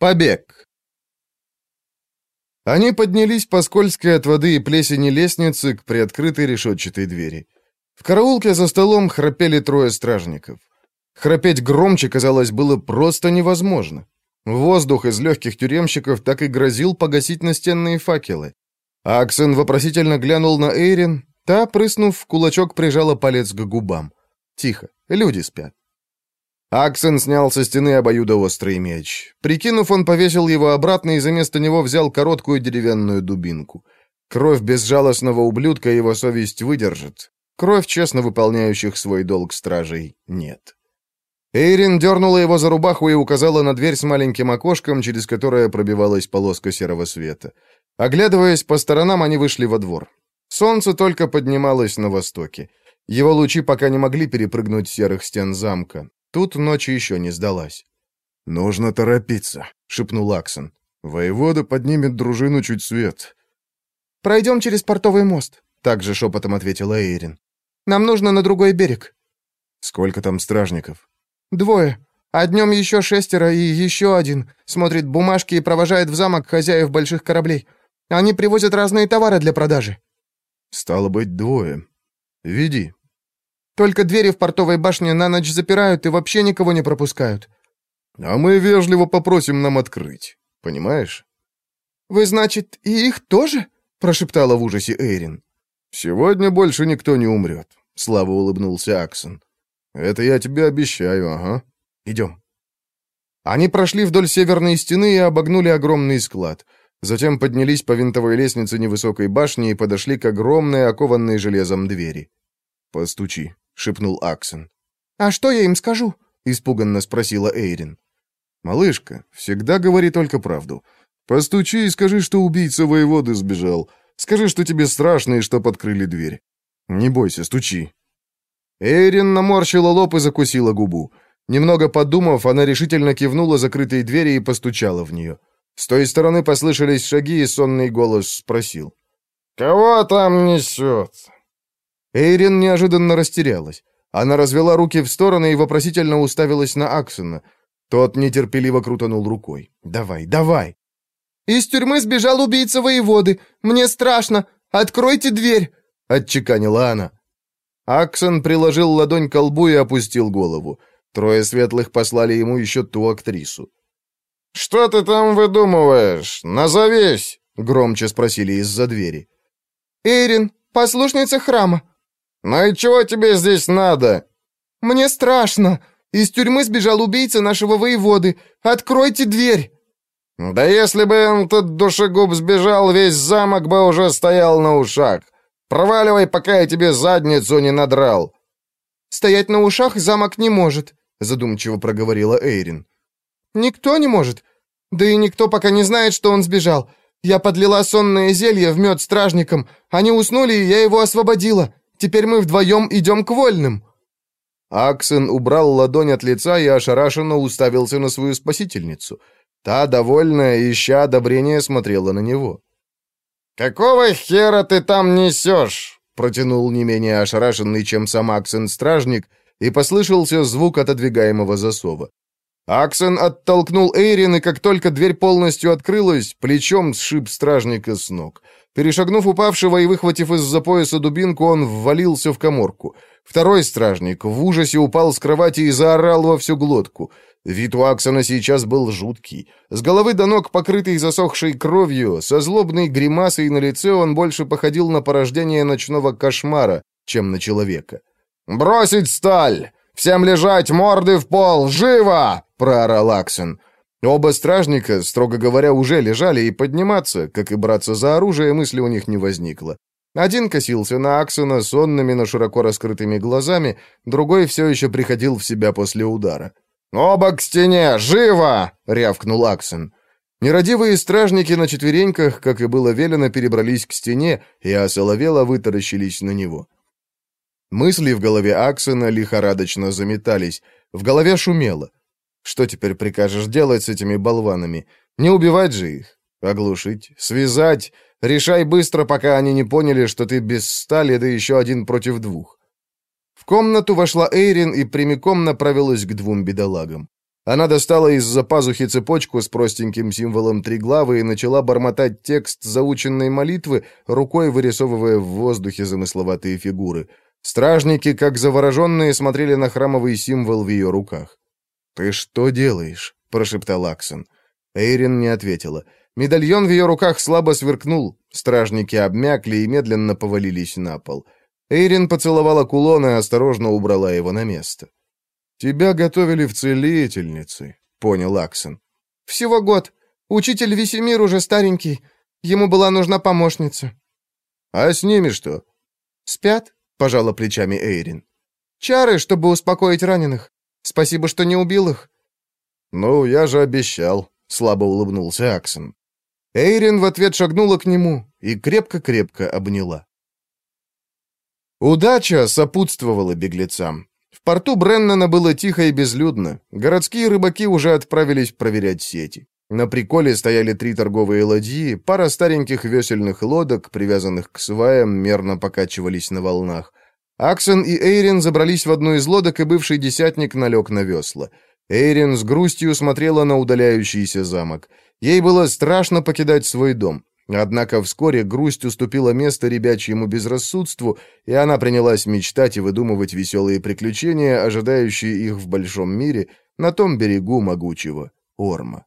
Побег. Они поднялись по скользкой от воды и плесени лестницы к приоткрытой решетчатой двери. В караулке за столом храпели трое стражников. Храпеть громче, казалось, было просто невозможно. Воздух из легких тюремщиков так и грозил погасить настенные факелы. Аксен вопросительно глянул на Эйрин, та, прыснув в кулачок, прижала палец к губам. Тихо, люди спят. Аксен снял со стены обоюдоострый меч. Прикинув, он повесил его обратно и за место него взял короткую деревянную дубинку. Кровь безжалостного ублюдка его совесть выдержит. Кровь честно выполняющих свой долг стражей нет. Эйрин дернула его за рубаху и указала на дверь с маленьким окошком, через которое пробивалась полоска серого света. Оглядываясь по сторонам, они вышли во двор. Солнце только поднималось на востоке. Его лучи пока не могли перепрыгнуть серых стен замка. Тут ночь еще не сдалась. «Нужно торопиться», — шепнул Аксон. «Воевода поднимет дружину чуть свет». «Пройдем через портовый мост», — также шепотом ответила Эйрин. «Нам нужно на другой берег». «Сколько там стражников?» «Двое. А днем еще шестеро и еще один. Смотрит бумажки и провожает в замок хозяев больших кораблей. Они привозят разные товары для продажи». «Стало быть, двое. Веди». Только двери в портовой башне на ночь запирают и вообще никого не пропускают. А мы вежливо попросим нам открыть. Понимаешь? Вы, значит, и их тоже? Прошептала в ужасе Эйрин. Сегодня больше никто не умрет. Слава улыбнулся Аксон. Это я тебе обещаю, ага. Идем. Они прошли вдоль северной стены и обогнули огромный склад. Затем поднялись по винтовой лестнице невысокой башни и подошли к огромной, окованной железом двери. «Постучи», шепнул Аксон. «А что я им скажу?» — испуганно спросила Эйрин. «Малышка, всегда говори только правду. Постучи и скажи, что убийца воеводы сбежал. Скажи, что тебе страшно и что подкрыли дверь. Не бойся, стучи». Эйрин наморщила лоб и закусила губу. Немного подумав, она решительно кивнула закрытой двери и постучала в нее. С той стороны послышались шаги, и сонный голос спросил. «Кого там несет?» Эйрин неожиданно растерялась. Она развела руки в стороны и вопросительно уставилась на Аксона. Тот нетерпеливо крутанул рукой. «Давай, давай!» «Из тюрьмы сбежал убийца воеводы. Мне страшно. Откройте дверь!» — отчеканила она. Аксон приложил ладонь к лбу и опустил голову. Трое светлых послали ему еще ту актрису. «Что ты там выдумываешь? Назовись!» — громче спросили из-за двери. «Эйрин, послушница храма», «Ну и чего тебе здесь надо?» «Мне страшно. Из тюрьмы сбежал убийца нашего воеводы. Откройте дверь!» «Да если бы этот душегуб сбежал, весь замок бы уже стоял на ушах. Проваливай, пока я тебе задницу не надрал». «Стоять на ушах замок не может», — задумчиво проговорила Эйрин. «Никто не может. Да и никто пока не знает, что он сбежал. Я подлила сонное зелье в мед стражникам. Они уснули, и я его освободила. Теперь мы вдвоем идем к вольным». Аксен убрал ладонь от лица и ошарашенно уставился на свою спасительницу. Та, довольная, ища одобрения, смотрела на него. «Какого хера ты там несешь?» протянул не менее ошарашенный, чем сам Аксен стражник, и послышался звук отодвигаемого засова. Аксен оттолкнул Эйрин, и как только дверь полностью открылась, плечом сшиб стражника с ног. Перешагнув упавшего и выхватив из-за пояса дубинку, он ввалился в коморку. Второй стражник в ужасе упал с кровати и заорал во всю глотку. Вид у Аксона сейчас был жуткий. С головы до ног, покрытый засохшей кровью, со злобной гримасой на лице он больше походил на порождение ночного кошмара, чем на человека. «Бросить сталь! Всем лежать, морды в пол! Живо!» — проорал Аксон. Оба стражника, строго говоря, уже лежали, и подниматься, как и браться за оружие, мысли у них не возникло. Один косился на Аксона сонными, но широко раскрытыми глазами, другой все еще приходил в себя после удара. «Оба к стене! Живо!» — рявкнул Аксон. Нерадивые стражники на четвереньках, как и было велено, перебрались к стене и осоловело вытаращились на него. Мысли в голове Аксона лихорадочно заметались, в голове шумело. Что теперь прикажешь делать с этими болванами? Не убивать же их. Оглушить, связать. Решай быстро, пока они не поняли, что ты без стали, да еще один против двух. В комнату вошла Эйрин и прямиком направилась к двум бедолагам. Она достала из-за пазухи цепочку с простеньким символом три главы и начала бормотать текст заученной молитвы, рукой вырисовывая в воздухе замысловатые фигуры. Стражники, как завороженные, смотрели на храмовый символ в ее руках. «Ты что делаешь?» — прошептал Аксон. Эйрин не ответила. Медальон в ее руках слабо сверкнул. Стражники обмякли и медленно повалились на пол. Эйрин поцеловала кулон и осторожно убрала его на место. «Тебя готовили в целительнице», — понял Аксон. «Всего год. Учитель Весемир уже старенький. Ему была нужна помощница». «А с ними что?» «Спят», — пожала плечами Эйрин. «Чары, чтобы успокоить раненых. Спасибо, что не убил их». «Ну, я же обещал», — слабо улыбнулся Аксон. Эйрин в ответ шагнула к нему и крепко-крепко обняла. Удача сопутствовала беглецам. В порту Бреннана было тихо и безлюдно. Городские рыбаки уже отправились проверять сети. На приколе стояли три торговые ладьи, пара стареньких весельных лодок, привязанных к сваям, мерно покачивались на волнах. Аксон и Эйрин забрались в одну из лодок, и бывший десятник налег на весла. Эйрин с грустью смотрела на удаляющийся замок. Ей было страшно покидать свой дом. Однако вскоре грусть уступила место ребячьему безрассудству, и она принялась мечтать и выдумывать веселые приключения, ожидающие их в большом мире, на том берегу могучего Орма.